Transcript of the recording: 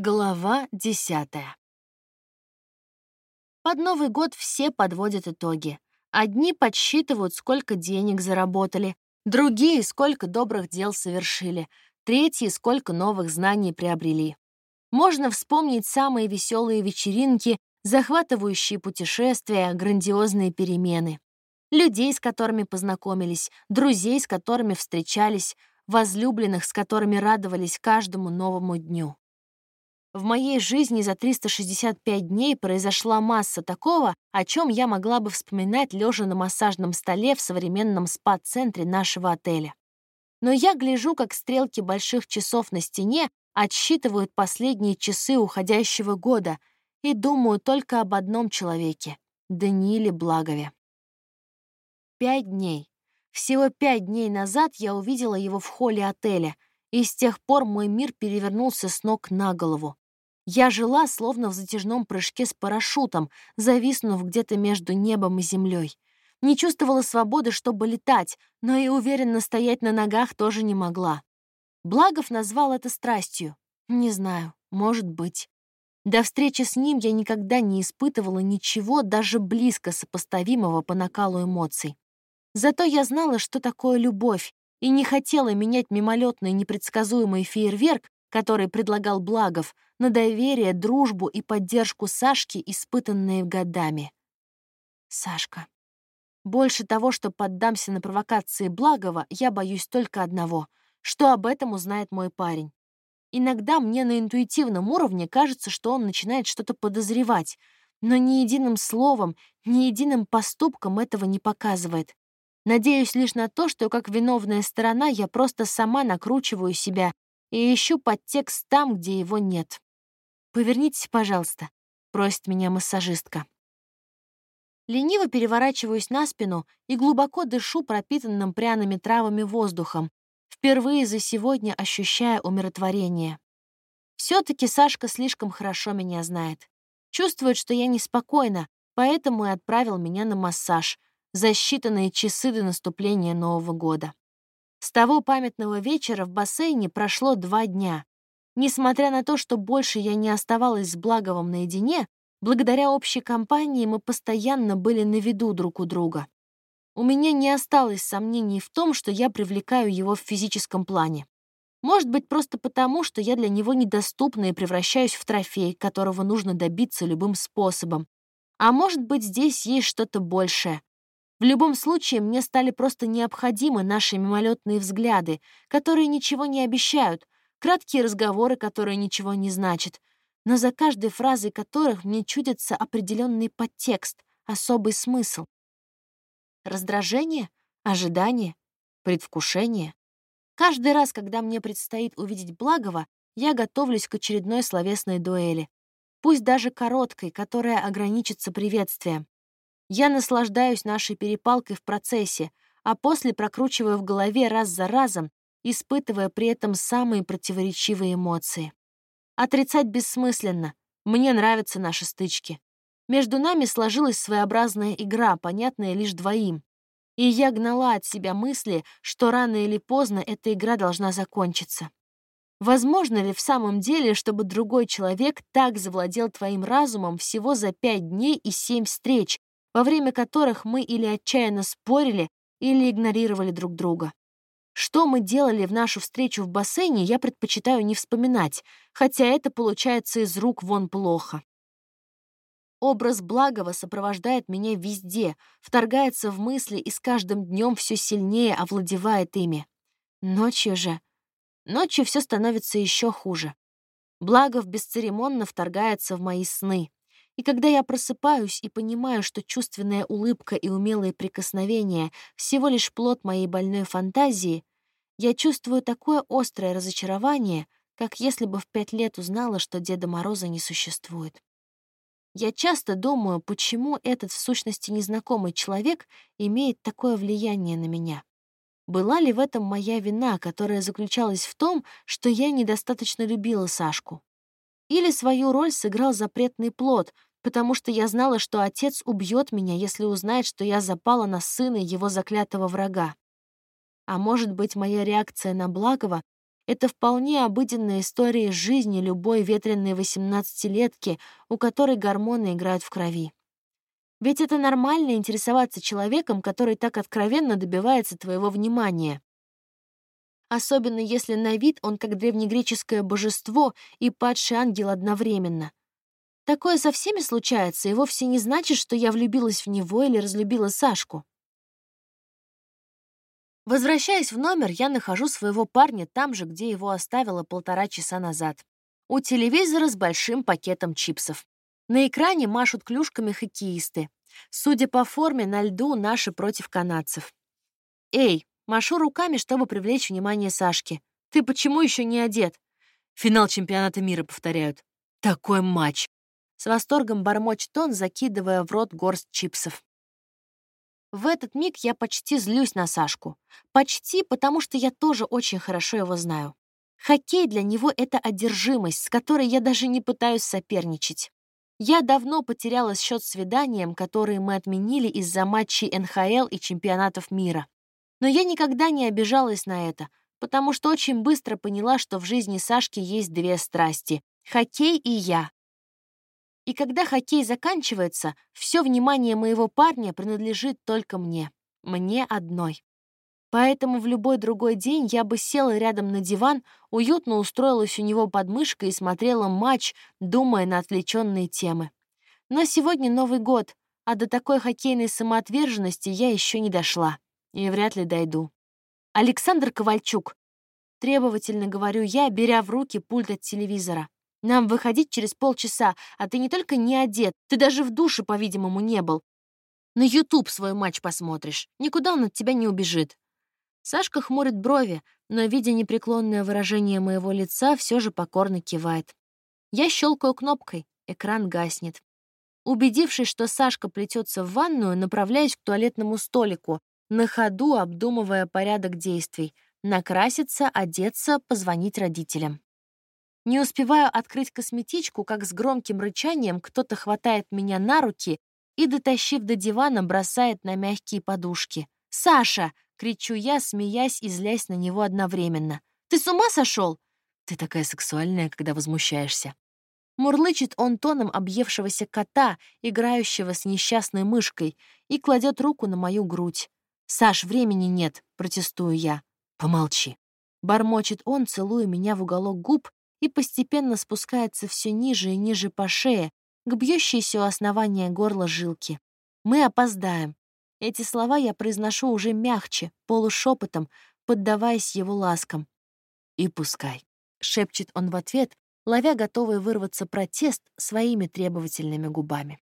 Глава десятая. Под Новый год все подводят итоги. Одни подсчитывают, сколько денег заработали, другие — сколько добрых дел совершили, третьи — сколько новых знаний приобрели. Можно вспомнить самые веселые вечеринки, захватывающие путешествия, грандиозные перемены. Людей, с которыми познакомились, друзей, с которыми встречались, возлюбленных, с которыми радовались каждому новому дню. В моей жизни за 365 дней произошла масса такого, о чем я могла бы вспоминать, лежа на массажном столе в современном спа-центре нашего отеля. Но я гляжу, как стрелки больших часов на стене отсчитывают последние часы уходящего года и думаю только об одном человеке — Данииле Благове. Пять дней. Всего пять дней назад я увидела его в холле отеля — и с тех пор мой мир перевернулся с ног на голову. Я жила словно в затяжном прыжке с парашютом, зависнув где-то между небом и землей. Не чувствовала свободы, чтобы летать, но и уверенно стоять на ногах тоже не могла. Благов назвал это страстью. Не знаю, может быть. До встречи с ним я никогда не испытывала ничего даже близко сопоставимого по накалу эмоций. Зато я знала, что такое любовь, и не хотела менять мимолетный непредсказуемый фейерверк, который предлагал Благов, на доверие, дружбу и поддержку Сашки, испытанные годами. Сашка. Больше того, что поддамся на провокации Благова, я боюсь только одного — что об этом узнает мой парень. Иногда мне на интуитивном уровне кажется, что он начинает что-то подозревать, но ни единым словом, ни единым поступком этого не показывает. Надеюсь лишь на то, что как виновная сторона я просто сама накручиваю себя и ищу подтекст там, где его нет. «Повернитесь, пожалуйста», — просит меня массажистка. Лениво переворачиваюсь на спину и глубоко дышу пропитанным пряными травами воздухом, впервые за сегодня ощущая умиротворение. все таки Сашка слишком хорошо меня знает. Чувствует, что я неспокойна, поэтому и отправил меня на массаж, за считанные часы до наступления Нового года. С того памятного вечера в бассейне прошло два дня. Несмотря на то, что больше я не оставалась с Благовым наедине, благодаря общей компании мы постоянно были на виду друг у друга. У меня не осталось сомнений в том, что я привлекаю его в физическом плане. Может быть, просто потому, что я для него недоступна и превращаюсь в трофей, которого нужно добиться любым способом. А может быть, здесь есть что-то большее, в любом случае, мне стали просто необходимы наши мимолетные взгляды, которые ничего не обещают, краткие разговоры, которые ничего не значат, но за каждой фразой которых мне чудится определенный подтекст, особый смысл. Раздражение, ожидание, предвкушение. Каждый раз, когда мне предстоит увидеть благого, я готовлюсь к очередной словесной дуэли, пусть даже короткой, которая ограничится приветствием. Я наслаждаюсь нашей перепалкой в процессе, а после прокручиваю в голове раз за разом, испытывая при этом самые противоречивые эмоции. Отрицать бессмысленно. Мне нравятся наши стычки. Между нами сложилась своеобразная игра, понятная лишь двоим. И я гнала от себя мысли, что рано или поздно эта игра должна закончиться. Возможно ли в самом деле, чтобы другой человек так завладел твоим разумом всего за пять дней и семь встреч, во время которых мы или отчаянно спорили, или игнорировали друг друга. Что мы делали в нашу встречу в бассейне, я предпочитаю не вспоминать, хотя это получается из рук вон плохо. Образ благого сопровождает меня везде, вторгается в мысли и с каждым днем все сильнее овладевает ими. Ночью же... Ночью все становится еще хуже. Благов бесцеремонно вторгается в мои сны, и когда я просыпаюсь и понимаю, что чувственная улыбка и умелые прикосновения — всего лишь плод моей больной фантазии, я чувствую такое острое разочарование, как если бы в пять лет узнала, что Деда Мороза не существует. Я часто думаю, почему этот в сущности незнакомый человек имеет такое влияние на меня. Была ли в этом моя вина, которая заключалась в том, что я недостаточно любила Сашку? Или свою роль сыграл запретный плод, потому что я знала, что отец убьет меня, если узнает, что я запала на сына его заклятого врага. А может быть, моя реакция на Благова Это вполне обыденная история жизни любой ветреной восемнадцатилетки, у которой гормоны играют в крови. Ведь это нормально интересоваться человеком, который так откровенно добивается твоего внимания. Особенно если на вид он как древнегреческое божество и падший ангел одновременно. Такое со всеми случается, и вовсе не значит, что я влюбилась в него или разлюбила Сашку. Возвращаясь в номер, я нахожу своего парня там же, где его оставила полтора часа назад. У телевизора с большим пакетом чипсов. На экране машут клюшками хоккеисты. Судя по форме, на льду наши против канадцев. «Эй!» — машу руками, чтобы привлечь внимание Сашки. «Ты почему еще не одет?» «Финал чемпионата мира повторяют». «Такой матч!» С восторгом бормочет он, закидывая в рот горсть чипсов. В этот миг я почти злюсь на Сашку. Почти, потому что я тоже очень хорошо его знаю. Хоккей для него — это одержимость, с которой я даже не пытаюсь соперничать. Я давно потеряла счет свиданиям, которые мы отменили из-за матчей НХЛ и чемпионатов мира. Но я никогда не обижалась на это, потому что очень быстро поняла, что в жизни Сашки есть две страсти — хоккей и я. И когда хоккей заканчивается, все внимание моего парня принадлежит только мне. Мне одной. Поэтому в любой другой день я бы села рядом на диван, уютно устроилась у него под мышкой и смотрела матч, думая на отвлеченные темы. Но сегодня Новый год, а до такой хоккейной самоотверженности я еще не дошла. И вряд ли дойду. Александр Ковальчук. Требовательно говорю я, беря в руки пульт от телевизора. Нам выходить через полчаса, а ты не только не одет, ты даже в душе, по-видимому, не был. На YouTube свой матч посмотришь. Никуда он от тебя не убежит. Сашка хмурит брови, но, видя непреклонное выражение моего лица, все же покорно кивает. Я щелкаю кнопкой, экран гаснет. Убедившись, что Сашка плетется в ванную, направляюсь к туалетному столику, на ходу обдумывая порядок действий — накраситься, одеться, позвонить родителям. Не успеваю открыть косметичку, как с громким рычанием кто-то хватает меня на руки и, дотащив до дивана, бросает на мягкие подушки. «Саша!» — кричу я, смеясь и злясь на него одновременно. «Ты с ума сошел? «Ты такая сексуальная, когда возмущаешься». Мурлычет он тоном объевшегося кота, играющего с несчастной мышкой, и кладет руку на мою грудь. «Саш, времени нет», — протестую я. «Помолчи». Бормочет он, целуя меня в уголок губ и постепенно спускается все ниже и ниже по шее, к бьющейся у основания горла жилки. Мы опоздаем. Эти слова я произношу уже мягче, полушепотом, поддаваясь его ласкам. «И пускай», — шепчет он в ответ, ловя готовый вырваться протест своими требовательными губами.